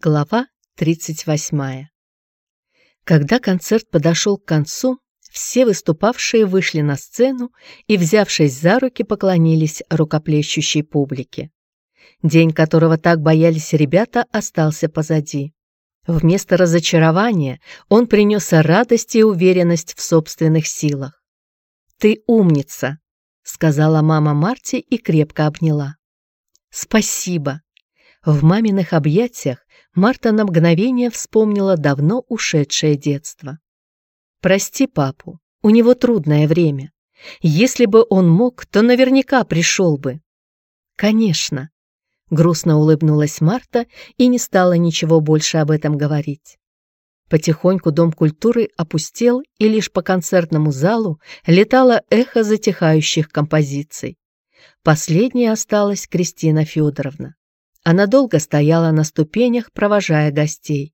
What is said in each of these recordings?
Глава 38. Когда концерт подошел к концу, все выступавшие вышли на сцену и, взявшись за руки, поклонились рукоплещущей публике. День, которого так боялись ребята, остался позади. Вместо разочарования он принес радость и уверенность в собственных силах. «Ты умница», — сказала мама Марти и крепко обняла. «Спасибо». В маминых объятиях Марта на мгновение вспомнила давно ушедшее детство. «Прости папу, у него трудное время. Если бы он мог, то наверняка пришел бы». «Конечно», — грустно улыбнулась Марта и не стала ничего больше об этом говорить. Потихоньку Дом культуры опустел, и лишь по концертному залу летало эхо затихающих композиций. Последней осталась Кристина Федоровна. Она долго стояла на ступенях, провожая гостей.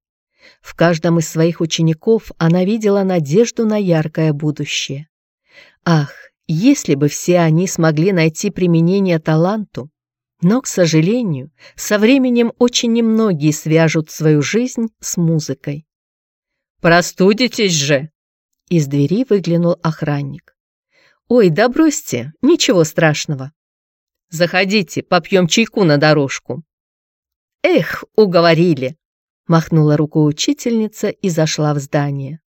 В каждом из своих учеников она видела надежду на яркое будущее. Ах, если бы все они смогли найти применение таланту! Но, к сожалению, со временем очень немногие свяжут свою жизнь с музыкой. «Простудитесь же!» Из двери выглянул охранник. «Ой, да бросьте, ничего страшного». «Заходите, попьем чайку на дорожку». «Эх, уговорили!» — махнула рукой учительница и зашла в здание.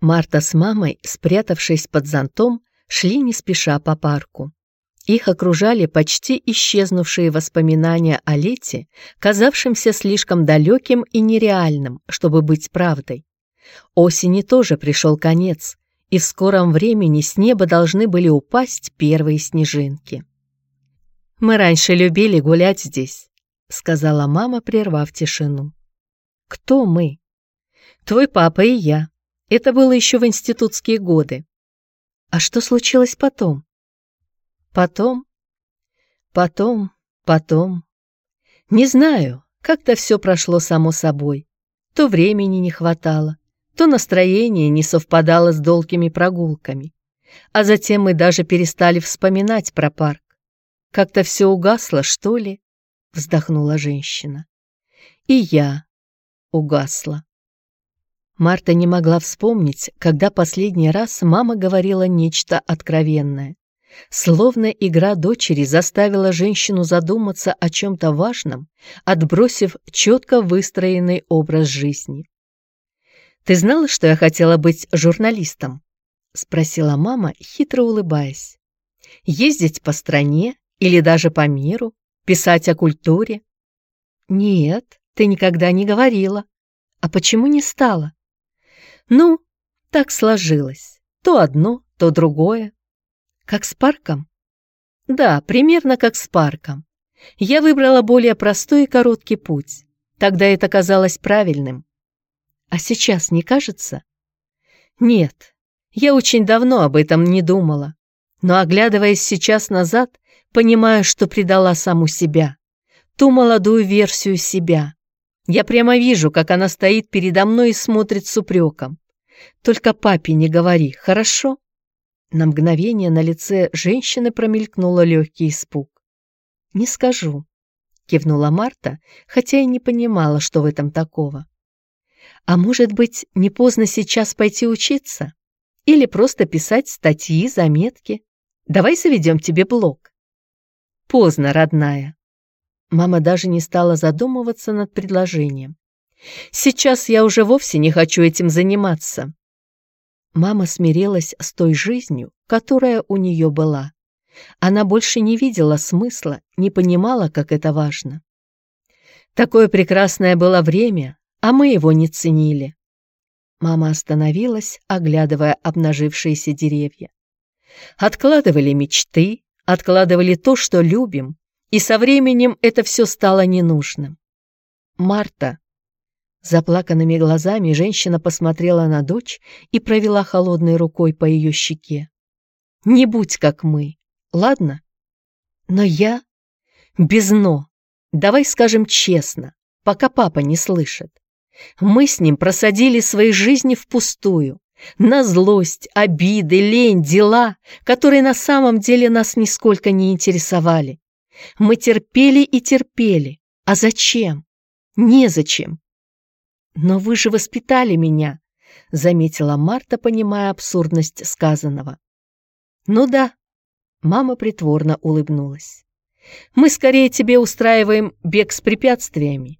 Марта с мамой, спрятавшись под зонтом, шли не спеша по парку. Их окружали почти исчезнувшие воспоминания о лете, казавшимся слишком далеким и нереальным, чтобы быть правдой. Осени тоже пришел конец, и в скором времени с неба должны были упасть первые снежинки. «Мы раньше любили гулять здесь», — сказала мама, прервав тишину. «Кто мы?» «Твой папа и я. Это было еще в институтские годы». «А что случилось потом?» «Потом? Потом, потом. Не знаю, как-то все прошло само собой. То времени не хватало, то настроение не совпадало с долгими прогулками. А затем мы даже перестали вспоминать про парк. Как-то все угасло, что ли?» Вздохнула женщина. И я угасла. Марта не могла вспомнить, когда последний раз мама говорила нечто откровенное. Словно игра дочери заставила женщину задуматься о чем-то важном, отбросив четко выстроенный образ жизни. «Ты знала, что я хотела быть журналистом?» — спросила мама, хитро улыбаясь. «Ездить по стране или даже по миру, Писать о культуре? Нет, ты никогда не говорила. А почему не стала? Ну, так сложилось. То одно, то другое. Как с парком? Да, примерно как с парком. Я выбрала более простой и короткий путь. Тогда это казалось правильным. А сейчас не кажется? Нет, я очень давно об этом не думала. Но, оглядываясь сейчас назад, понимаю, что предала саму себя. Ту молодую версию себя. Я прямо вижу, как она стоит передо мной и смотрит с упреком. Только папе не говори, хорошо? На мгновение на лице женщины промелькнуло легкий испуг. «Не скажу», — кивнула Марта, хотя и не понимала, что в этом такого. «А может быть, не поздно сейчас пойти учиться? Или просто писать статьи, заметки? Давай заведем тебе блог». Поздно, родная. Мама даже не стала задумываться над предложением. Сейчас я уже вовсе не хочу этим заниматься. Мама смирилась с той жизнью, которая у нее была. Она больше не видела смысла, не понимала, как это важно. Такое прекрасное было время, а мы его не ценили. Мама остановилась, оглядывая обнажившиеся деревья. Откладывали мечты, откладывали то, что любим, и со временем это все стало ненужным. Марта. Заплаканными глазами женщина посмотрела на дочь и провела холодной рукой по ее щеке. «Не будь как мы, ладно? Но я... Без «но». Давай скажем честно, пока папа не слышит. Мы с ним просадили свои жизни впустую. На злость, обиды, лень, дела, которые на самом деле нас нисколько не интересовали. Мы терпели и терпели. А зачем? Незачем. Но вы же воспитали меня, заметила Марта, понимая абсурдность сказанного. Ну да, мама притворно улыбнулась. Мы скорее тебе устраиваем бег с препятствиями.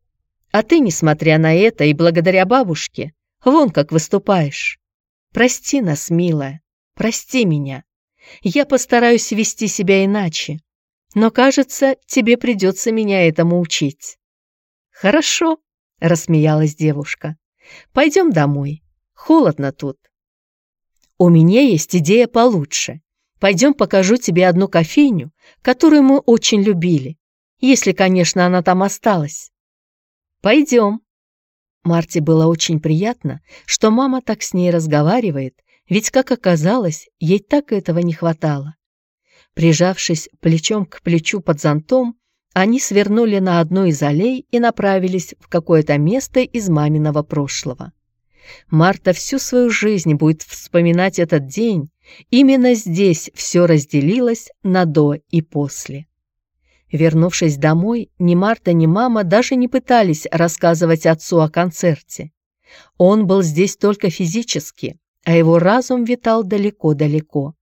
А ты, несмотря на это и благодаря бабушке, вон как выступаешь. Прости нас, милая, прости меня. Я постараюсь вести себя иначе, но, кажется, тебе придется меня этому учить». «Хорошо», — рассмеялась девушка. «Пойдем домой. Холодно тут». «У меня есть идея получше. Пойдем покажу тебе одну кофейню, которую мы очень любили, если, конечно, она там осталась». «Пойдем». Марте было очень приятно, что мама так с ней разговаривает, ведь, как оказалось, ей так этого не хватало. Прижавшись плечом к плечу под зонтом, они свернули на одну из аллей и направились в какое-то место из маминого прошлого. Марта всю свою жизнь будет вспоминать этот день. Именно здесь все разделилось на «до» и «после». Вернувшись домой, ни Марта, ни мама даже не пытались рассказывать отцу о концерте. Он был здесь только физически, а его разум витал далеко-далеко.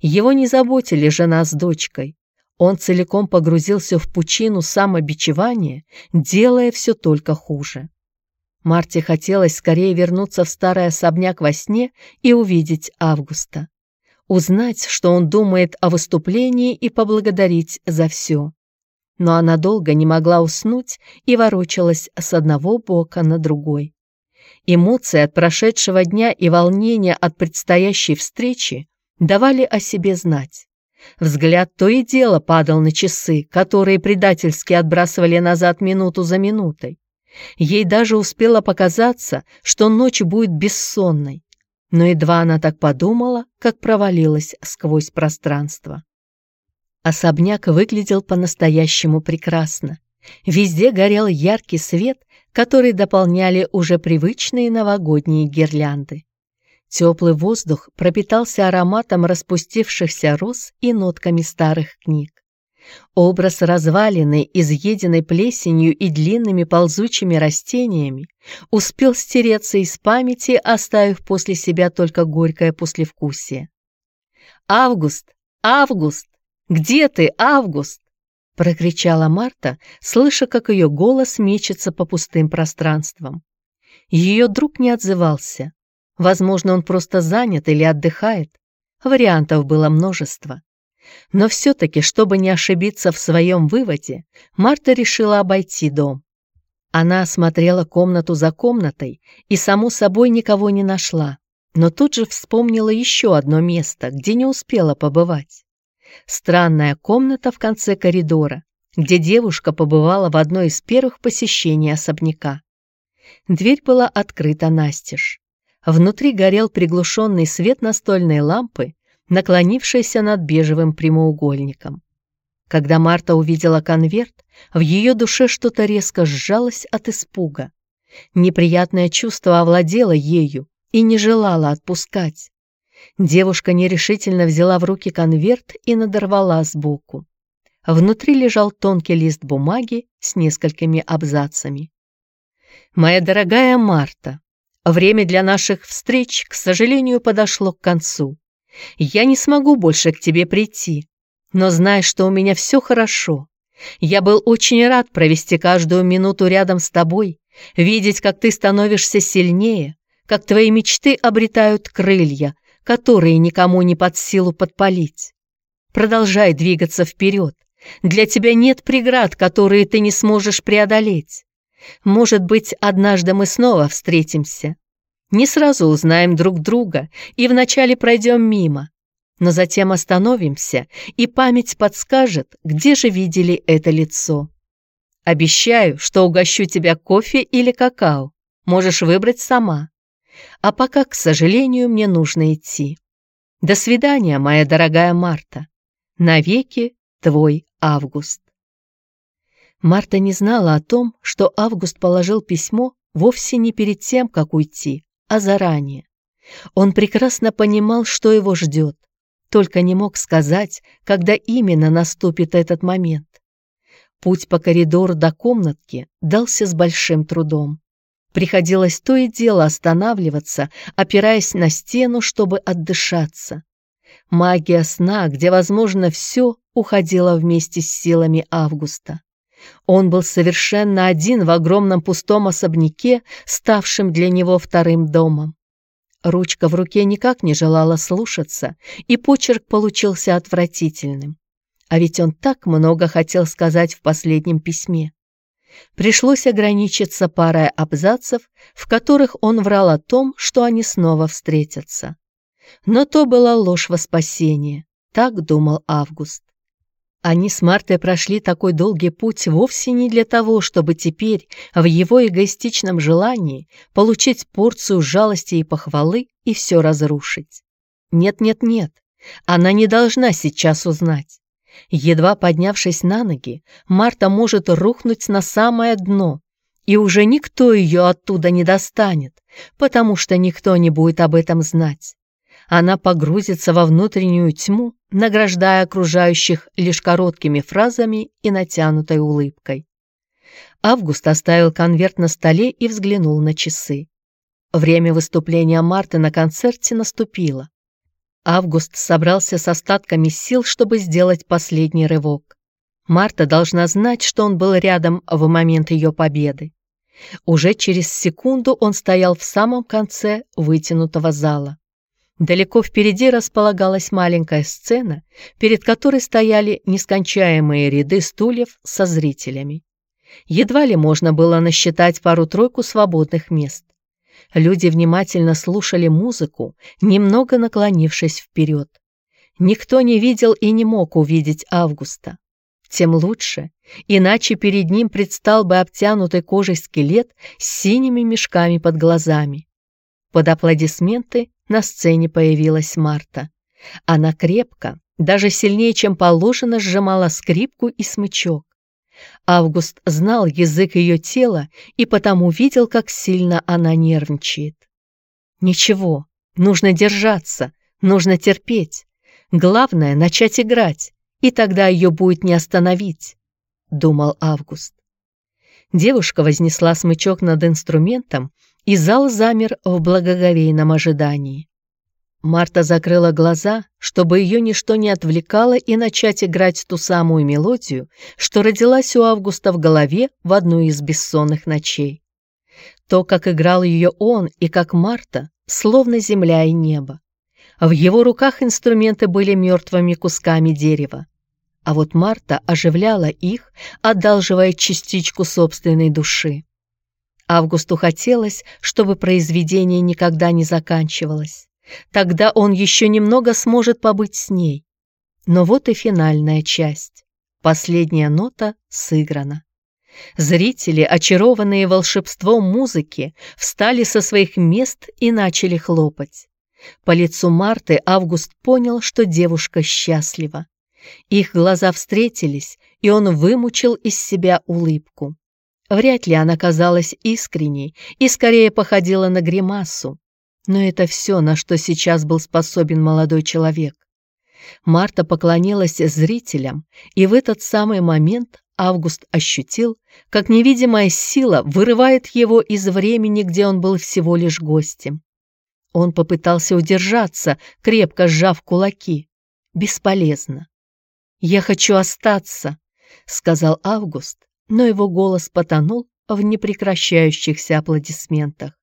Его не заботили жена с дочкой. Он целиком погрузился в пучину самобичевания, делая все только хуже. Марте хотелось скорее вернуться в старый особняк во сне и увидеть Августа. Узнать, что он думает о выступлении и поблагодарить за все. Но она долго не могла уснуть и ворочалась с одного бока на другой. Эмоции от прошедшего дня и волнения от предстоящей встречи давали о себе знать. Взгляд то и дело падал на часы, которые предательски отбрасывали назад минуту за минутой. Ей даже успело показаться, что ночь будет бессонной. Но едва она так подумала, как провалилась сквозь пространство. Особняк выглядел по-настоящему прекрасно. Везде горел яркий свет, который дополняли уже привычные новогодние гирлянды. Теплый воздух пропитался ароматом распустившихся роз и нотками старых книг. Образ развалины, изъеденной плесенью и длинными ползучими растениями, успел стереться из памяти, оставив после себя только горькое послевкусие. «Август! Август! Где ты, Август?» прокричала Марта, слыша, как ее голос мечется по пустым пространствам. Ее друг не отзывался. Возможно, он просто занят или отдыхает. Вариантов было множество. Но все-таки, чтобы не ошибиться в своем выводе, Марта решила обойти дом. Она осмотрела комнату за комнатой и, само собой, никого не нашла, но тут же вспомнила еще одно место, где не успела побывать. Странная комната в конце коридора, где девушка побывала в одной из первых посещений особняка. Дверь была открыта настежь. Внутри горел приглушенный свет настольной лампы, наклонившейся над бежевым прямоугольником. Когда Марта увидела конверт, в ее душе что-то резко сжалось от испуга. Неприятное чувство овладело ею и не желало отпускать. Девушка нерешительно взяла в руки конверт и надорвала сбоку. Внутри лежал тонкий лист бумаги с несколькими абзацами. «Моя дорогая Марта, время для наших встреч, к сожалению, подошло к концу. Я не смогу больше к тебе прийти, но знай, что у меня все хорошо. Я был очень рад провести каждую минуту рядом с тобой, видеть, как ты становишься сильнее, как твои мечты обретают крылья, которые никому не под силу подпалить. Продолжай двигаться вперед. Для тебя нет преград, которые ты не сможешь преодолеть. Может быть, однажды мы снова встретимся. Не сразу узнаем друг друга и вначале пройдем мимо, но затем остановимся, и память подскажет, где же видели это лицо. Обещаю, что угощу тебя кофе или какао. Можешь выбрать сама. А пока, к сожалению, мне нужно идти. До свидания, моя дорогая Марта. Навеки твой Август. Марта не знала о том, что Август положил письмо вовсе не перед тем, как уйти, а заранее. Он прекрасно понимал, что его ждет, только не мог сказать, когда именно наступит этот момент. Путь по коридору до комнатки дался с большим трудом. Приходилось то и дело останавливаться, опираясь на стену, чтобы отдышаться. Магия сна, где возможно все, уходила вместе с силами Августа. Он был совершенно один в огромном пустом особняке, ставшем для него вторым домом. Ручка в руке никак не желала слушаться, и почерк получился отвратительным. А ведь он так много хотел сказать в последнем письме. Пришлось ограничиться парой абзацев, в которых он врал о том, что они снова встретятся. Но то была ложь во спасение, так думал Август. Они с Мартой прошли такой долгий путь вовсе не для того, чтобы теперь, в его эгоистичном желании, получить порцию жалости и похвалы и все разрушить. Нет-нет-нет, она не должна сейчас узнать. Едва поднявшись на ноги, Марта может рухнуть на самое дно, и уже никто ее оттуда не достанет, потому что никто не будет об этом знать. Она погрузится во внутреннюю тьму, награждая окружающих лишь короткими фразами и натянутой улыбкой. Август оставил конверт на столе и взглянул на часы. Время выступления Марты на концерте наступило. Август собрался с остатками сил, чтобы сделать последний рывок. Марта должна знать, что он был рядом в момент ее победы. Уже через секунду он стоял в самом конце вытянутого зала. Далеко впереди располагалась маленькая сцена, перед которой стояли нескончаемые ряды стульев со зрителями. Едва ли можно было насчитать пару-тройку свободных мест. Люди внимательно слушали музыку, немного наклонившись вперед. Никто не видел и не мог увидеть Августа. Тем лучше, иначе перед ним предстал бы обтянутый кожей скелет с синими мешками под глазами. Под аплодисменты на сцене появилась Марта. Она крепко, даже сильнее, чем положено, сжимала скрипку и смычок. Август знал язык ее тела и потому видел, как сильно она нервничает. Ничего, нужно держаться, нужно терпеть. Главное — начать играть, и тогда ее будет не остановить, — думал Август. Девушка вознесла смычок над инструментом, и зал замер в благоговейном ожидании. Марта закрыла глаза, чтобы ее ничто не отвлекало и начать играть ту самую мелодию, что родилась у Августа в голове в одну из бессонных ночей. То, как играл ее он и как Марта, словно земля и небо. В его руках инструменты были мертвыми кусками дерева. А вот Марта оживляла их, одалживая частичку собственной души. Августу хотелось, чтобы произведение никогда не заканчивалось. Тогда он еще немного сможет побыть с ней. Но вот и финальная часть. Последняя нота сыграна. Зрители, очарованные волшебством музыки, встали со своих мест и начали хлопать. По лицу Марты Август понял, что девушка счастлива. Их глаза встретились, и он вымучил из себя улыбку. Вряд ли она казалась искренней и скорее походила на гримасу. Но это все, на что сейчас был способен молодой человек. Марта поклонилась зрителям, и в этот самый момент Август ощутил, как невидимая сила вырывает его из времени, где он был всего лишь гостем. Он попытался удержаться, крепко сжав кулаки. Бесполезно. «Я хочу остаться», — сказал Август, но его голос потонул в непрекращающихся аплодисментах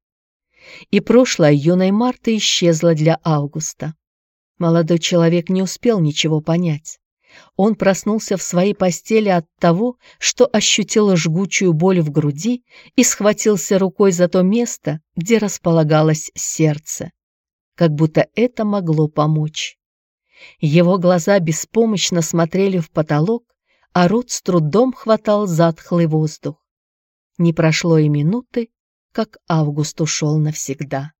и прошлое юной Марты исчезло для Августа. Молодой человек не успел ничего понять. Он проснулся в своей постели от того, что ощутил жгучую боль в груди и схватился рукой за то место, где располагалось сердце. Как будто это могло помочь. Его глаза беспомощно смотрели в потолок, а рот с трудом хватал затхлый воздух. Не прошло и минуты, как Август ушел навсегда.